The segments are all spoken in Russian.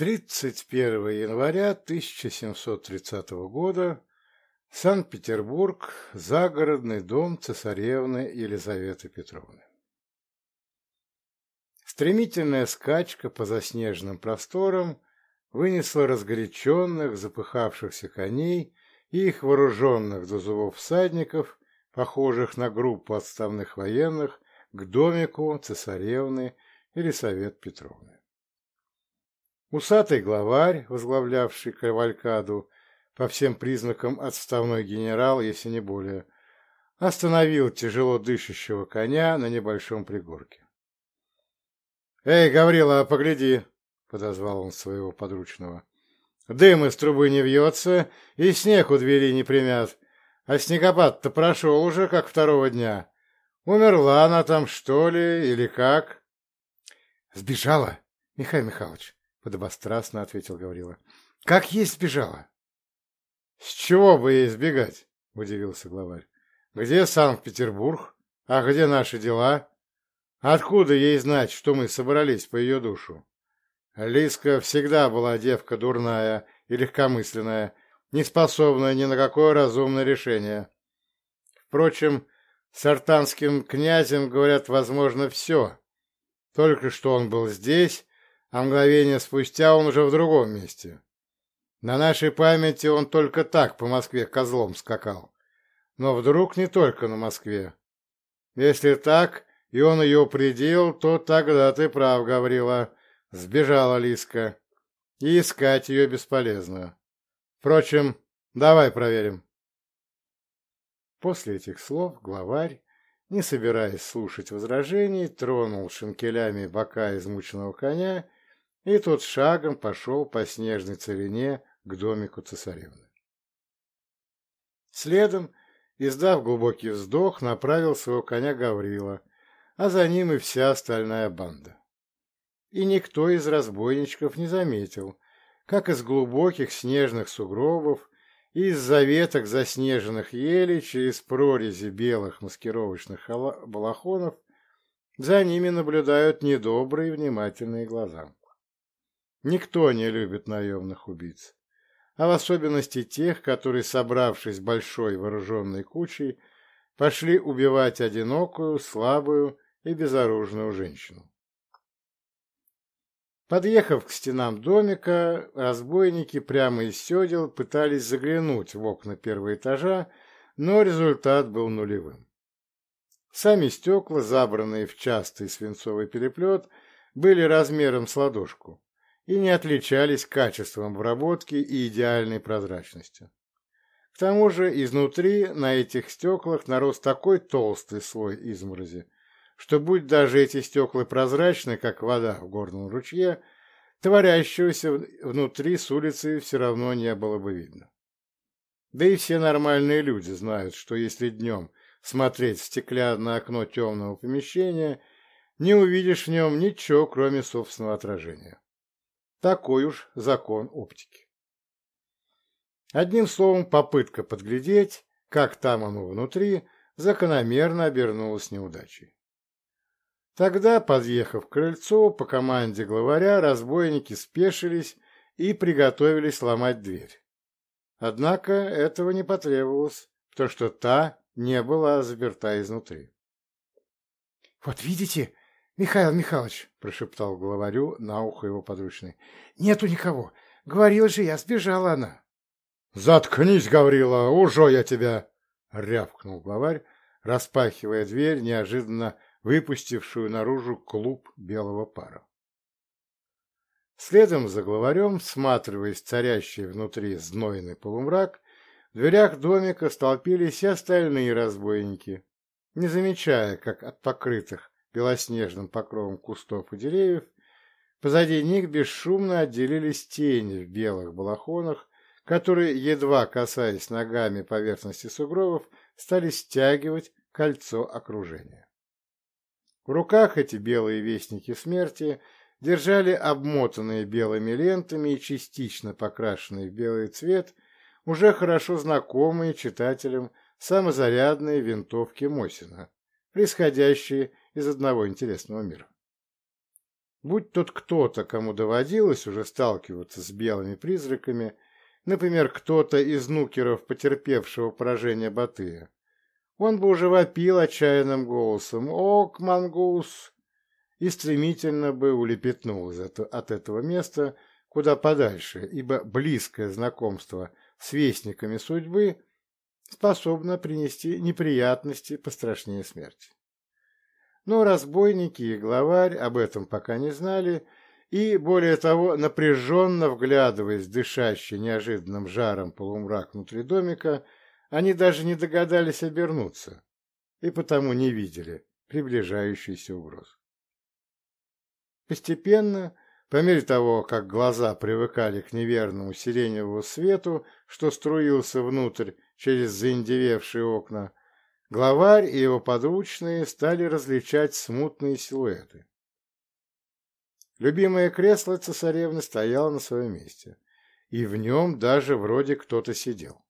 31 января 1730 года, Санкт-Петербург, загородный дом цесаревны Елизаветы Петровны. Стремительная скачка по заснеженным просторам вынесла разгоряченных, запыхавшихся коней и их вооруженных до зубов всадников, похожих на группу отставных военных, к домику цесаревны Елизаветы Петровны. Усатый главарь, возглавлявший кавалькаду, по всем признакам отставной генерал, если не более, остановил тяжело дышащего коня на небольшом пригорке. — Эй, Гаврила, погляди! — подозвал он своего подручного. — Дым из трубы не вьется, и снег у двери не примят, а снегопад-то прошел уже, как второго дня. Умерла она там, что ли, или как? — Сбежала, Михаил Михайлович, — подобострастно ответил Гаврила. — Как есть сбежала. — С чего бы ей сбегать? — удивился главарь. — Где Санкт-Петербург? А где наши дела? Откуда ей знать, что мы собрались по ее душу? Лиска всегда была девка дурная и легкомысленная, не способная ни на какое разумное решение. Впрочем, с артанским князем, говорят, возможно все. Только что он был здесь, а мгновение спустя он уже в другом месте. На нашей памяти он только так по Москве козлом скакал. Но вдруг не только на Москве. Если так, и он ее предел, то тогда ты прав, Гаврила. Сбежала Лиска. И искать ее бесполезно. Впрочем, давай проверим. После этих слов главарь, не собираясь слушать возражений, тронул шинкелями бока измученного коня и тот шагом пошел по снежной целине к домику цесаревны. Следом, издав глубокий вздох, направил своего коня Гаврила, а за ним и вся остальная банда. И никто из разбойничков не заметил, как из глубоких снежных сугробов и из заветок заснеженных елей через прорези белых маскировочных балахонов за ними наблюдают недобрые внимательные глаза. Никто не любит наемных убийц, а в особенности тех, которые, собравшись большой вооруженной кучей, пошли убивать одинокую, слабую и безоружную женщину. Подъехав к стенам домика, разбойники прямо из седел пытались заглянуть в окна первого этажа, но результат был нулевым. Сами стекла, забранные в частый свинцовый переплет, были размером с ладошку, и не отличались качеством обработки и идеальной прозрачностью. К тому же изнутри на этих стеклах нарос такой толстый слой изморози, что будь даже эти стекла прозрачны, как вода в горном ручье, творящегося внутри с улицы все равно не было бы видно. Да и все нормальные люди знают, что если днем смотреть в стеклянное окно темного помещения, не увидишь в нем ничего, кроме собственного отражения. Такой уж закон оптики. Одним словом, попытка подглядеть, как там оно внутри, закономерно обернулась неудачей. Тогда, подъехав к крыльцу, по команде главаря разбойники спешились и приготовились ломать дверь. Однако этого не потребовалось, потому что та не была заперта изнутри. — Вот видите, Михаил Михайлович, — прошептал главарю на ухо его подручный, — нету никого. Говорил же я, сбежала она. — Заткнись, Гаврила, уже я тебя! — рявкнул главарь, распахивая дверь, неожиданно выпустившую наружу клуб белого пара. Следом за главарем, всматриваясь царящий внутри знойный полумрак, в дверях домика столпились и остальные разбойники, не замечая, как от покрытых белоснежным покровом кустов и деревьев, позади них бесшумно отделились тени в белых балахонах, которые, едва касаясь ногами поверхности сугробов, стали стягивать кольцо окружения. В руках эти белые вестники смерти держали обмотанные белыми лентами и частично покрашенные в белый цвет уже хорошо знакомые читателям самозарядные винтовки Мосина, происходящие из одного интересного мира. Будь тот кто-то, кому доводилось уже сталкиваться с белыми призраками, например, кто-то из нукеров, потерпевшего поражение Батыя, он бы уже вопил отчаянным голосом «Ок, мангус!» и стремительно бы улепетнул от этого места куда подальше, ибо близкое знакомство с вестниками судьбы способно принести неприятности пострашнее смерти. Но разбойники и главарь об этом пока не знали, и, более того, напряженно вглядываясь в дышащий неожиданным жаром полумрак внутри домика, они даже не догадались обернуться и потому не видели приближающейся угрозы. Постепенно, по мере того, как глаза привыкали к неверному сиреневому свету, что струился внутрь через заиндевевшие окна, главарь и его подручные стали различать смутные силуэты. Любимое кресло цесаревны стояло на своем месте, и в нем даже вроде кто-то сидел.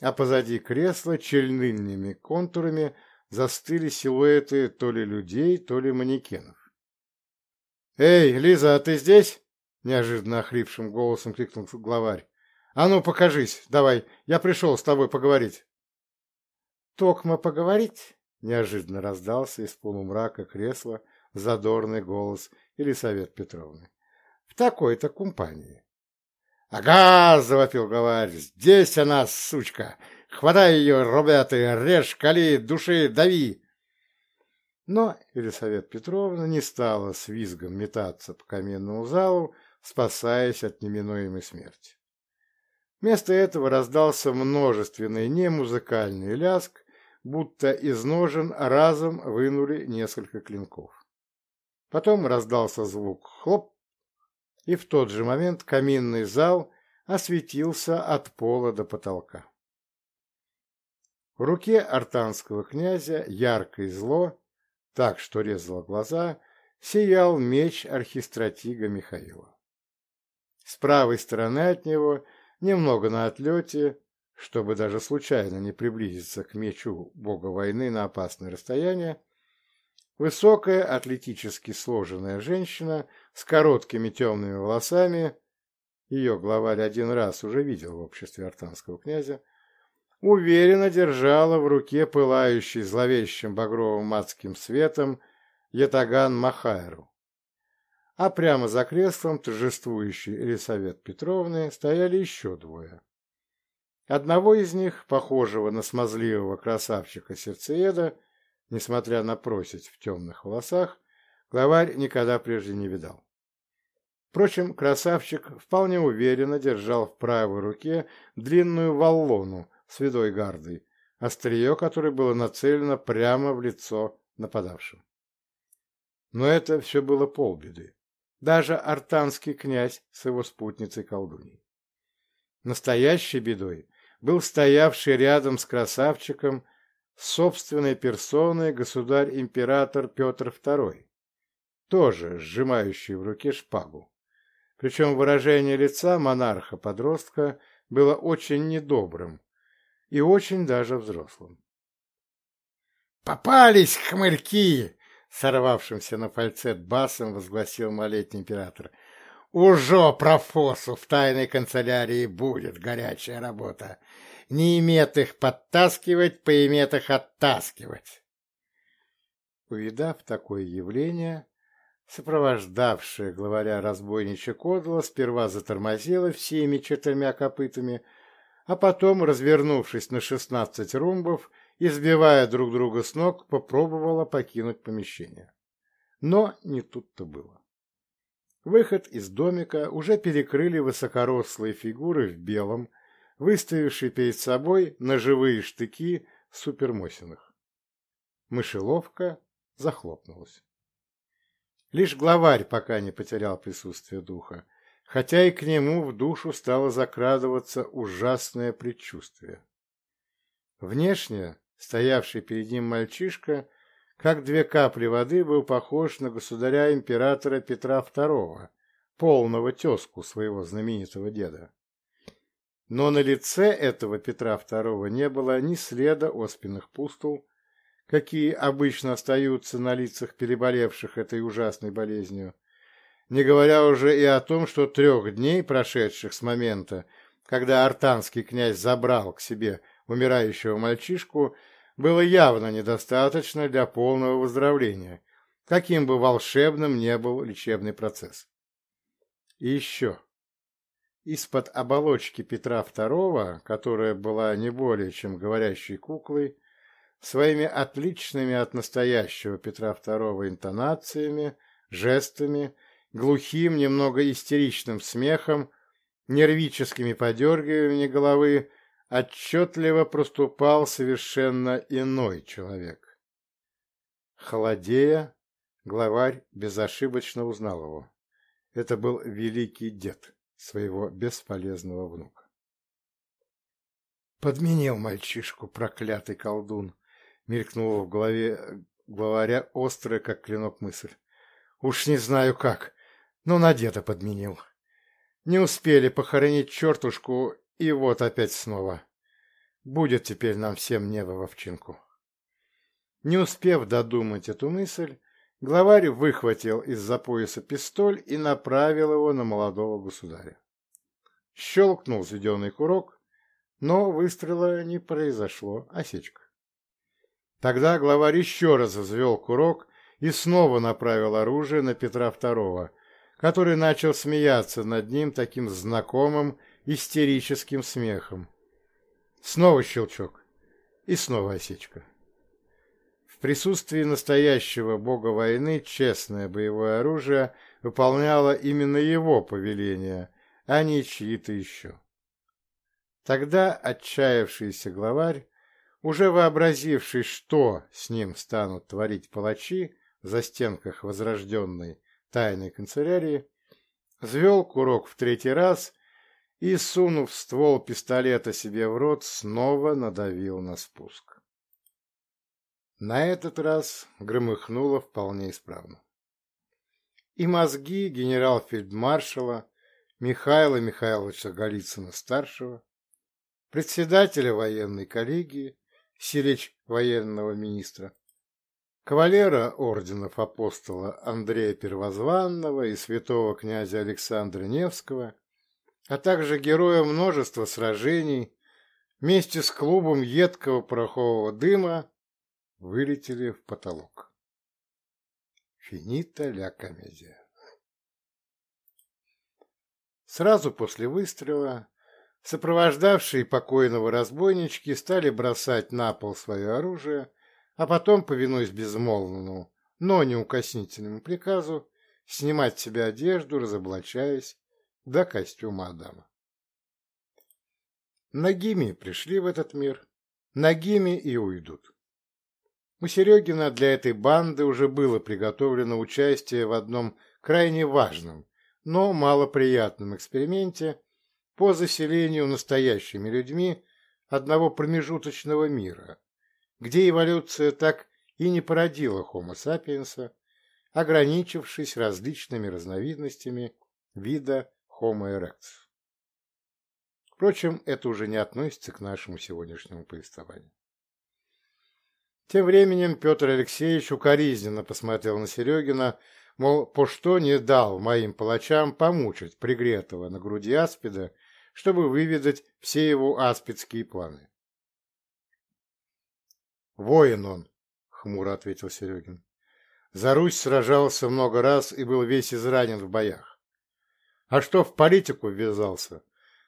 А позади кресла чернильными контурами застыли силуэты то ли людей, то ли манекенов. «Эй, Лиза, а ты здесь?» — неожиданно охрипшим голосом крикнул главарь. «А ну, покажись, давай, я пришел с тобой поговорить». «Токма поговорить?» — неожиданно раздался из полумрака кресла задорный голос Елисавет Петровны. «В такой-то компании». «Ага!» — завопил главарь. «Здесь она, сучка! Хватай ее, ребята, режь, кали, души, дави!» Но Елисавета Петровна не стала с визгом метаться по каменному залу, спасаясь от неминуемой смерти. Вместо этого раздался множественный немузыкальный ляск, будто из ножен разом вынули несколько клинков. Потом раздался звук «хлоп», и в тот же момент каминный зал осветился от пола до потолка. В руке артанского князя ярко и зло так что резало глаза, сиял меч архистратига Михаила. С правой стороны от него, немного на отлете, чтобы даже случайно не приблизиться к мечу бога войны на опасное расстояние, высокая, атлетически сложенная женщина с короткими темными волосами, ее главарь один раз уже видел в обществе артанского князя, уверенно держала в руке пылающий зловещим багровым адским светом ятаган Махайру. А прямо за креслом торжествующей Елисавет Петровны стояли еще двое. Одного из них, похожего на смазливого красавчика-сердцееда, несмотря на просить в темных волосах, главарь никогда прежде не видал. Впрочем, красавчик вполне уверенно держал в правой руке длинную валлону с видой гардой, острие которой было нацелено прямо в лицо нападавшим. Но это все было полбеды. Даже артанский князь с его спутницей колдуней. Настоящей бедой был стоявший рядом с красавчиком собственной персоной государь-император Петр II, тоже сжимающий в руке шпагу. Причем выражение лица монарха-подростка было очень недобрым, и очень даже взрослым. «Попались, хмырьки!» — сорвавшимся на фальцет басом возгласил малетний император. «Уже профосу в тайной канцелярии будет горячая работа. Не имет их подтаскивать, поимет их оттаскивать». Увидав такое явление, сопровождавшая главаря разбойничья кодла сперва затормозила всеми четырьмя копытами, а потом, развернувшись на шестнадцать румбов и сбивая друг друга с ног, попробовала покинуть помещение. Но не тут-то было. Выход из домика уже перекрыли высокорослые фигуры в белом, выставившие перед собой ножевые штыки супермосиных. Мышеловка захлопнулась. Лишь главарь пока не потерял присутствие духа, хотя и к нему в душу стало закрадываться ужасное предчувствие. Внешне стоявший перед ним мальчишка, как две капли воды, был похож на государя-императора Петра II, полного тезку своего знаменитого деда. Но на лице этого Петра II не было ни следа оспенных пустул, какие обычно остаются на лицах переболевших этой ужасной болезнью, не говоря уже и о том, что трех дней, прошедших с момента, когда артанский князь забрал к себе умирающего мальчишку, было явно недостаточно для полного выздоровления, каким бы волшебным не был лечебный процесс. И еще. Из-под оболочки Петра II, которая была не более чем говорящей куклой, своими отличными от настоящего Петра II интонациями, жестами, глухим, немного истеричным смехом, нервическими подергиваниями головы, отчетливо проступал совершенно иной человек. Холодея, главарь безошибочно узнал его. Это был великий дед своего бесполезного внука. Подменил мальчишку, проклятый колдун, мелькнула в голове главаря острая, как клинок мысль. Уж не знаю как, но на деда подменил. Не успели похоронить чертушку, и вот опять снова. Будет теперь нам всем небо в овчинку. Не успев додумать эту мысль, главарь выхватил из-за пояса пистоль и направил его на молодого государя. Щелкнул взведенный курок, но выстрела не произошло, осечка. Тогда главарь еще раз взвел курок и снова направил оружие на Петра II, который начал смеяться над ним таким знакомым истерическим смехом. Снова щелчок. И снова осечка. В присутствии настоящего бога войны честное боевое оружие выполняло именно его повеление, а не чьи-то еще. Тогда отчаявшийся главарь, уже вообразивший, что с ним станут творить палачи в застенках возрожденной тайной канцелярии, взвел курок в третий раз и, сунув ствол пистолета себе в рот, снова надавил на спуск. На этот раз громыхнуло вполне исправно. И мозги генерал-фельдмаршала Михаила Михайловича Голицына-старшего, председателя военной коллегии, Силич военного министра, кавалера орденов апостола Андрея Первозванного и святого князя Александра Невского, а также героя множества сражений, вместе с клубом едкого порохового дыма вылетели в потолок. Финита ля комедия. Сразу после выстрела сопровождавшие покойного разбойнички стали бросать на пол свое оружие, а потом, повинуясь безмолвному, но неукоснительному приказу, снимать с себя одежду, разоблачаясь до костюма Адама. Нагими пришли в этот мир, нагими и уйдут. У Серегина для этой банды уже было приготовлено участие в одном крайне важном, но малоприятном эксперименте по заселению настоящими людьми одного промежуточного мира, где эволюция так и не породила Homo sapiens, ограничившись различными разновидностями вида Homo erectus. Впрочем, это уже не относится к нашему сегодняшнему повествованию. Тем временем Петр Алексеевич укоризненно посмотрел на Серегина, мол, по что не дал моим палачам помучить пригретого на груди аспида, чтобы выведать все его аспидские планы. «Воин он», — хмуро ответил Серегин. «За Русь сражался много раз и был весь изранен в боях. А что в политику ввязался,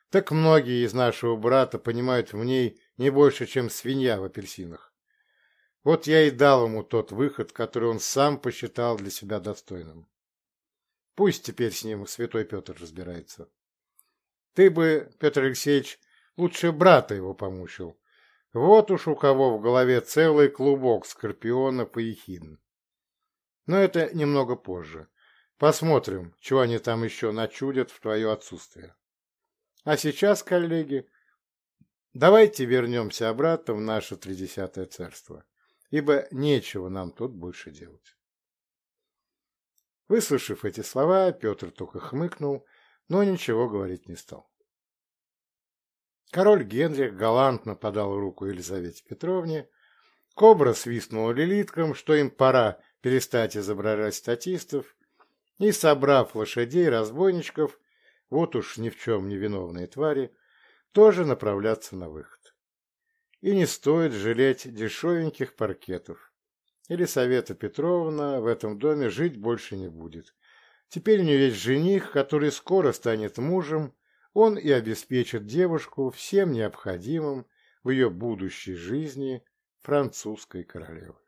так многие из нашего брата понимают в ней не больше, чем свинья в апельсинах. Вот я и дал ему тот выход, который он сам посчитал для себя достойным. Пусть теперь с ним святой Петр разбирается. Ты бы, Петр Алексеевич, лучше брата его помучил, вот уж у кого в голове целый клубок скорпионов и. Но это немного позже. Посмотрим, чего они там еще начудят в твое отсутствие. А сейчас, коллеги, давайте вернемся обратно в наше Тридесятое царство, ибо нечего нам тут больше делать. Выслушав эти слова, Петр только хмыкнул, но ничего говорить не стал. Король Генрих галантно подал руку Елизавете Петровне. Кобра свистнула лилиткам, что им пора перестать изображать статистов, и, собрав лошадей разбойничков, вот уж ни в чем не виновные твари, тоже направляться на выход. И не стоит жалеть дешевеньких паркетов. Елисавета Петровна в этом доме жить больше не будет. Теперь у нее есть жених, который скоро станет мужем, он и обеспечит девушку всем необходимым в ее будущей жизни французской королевы.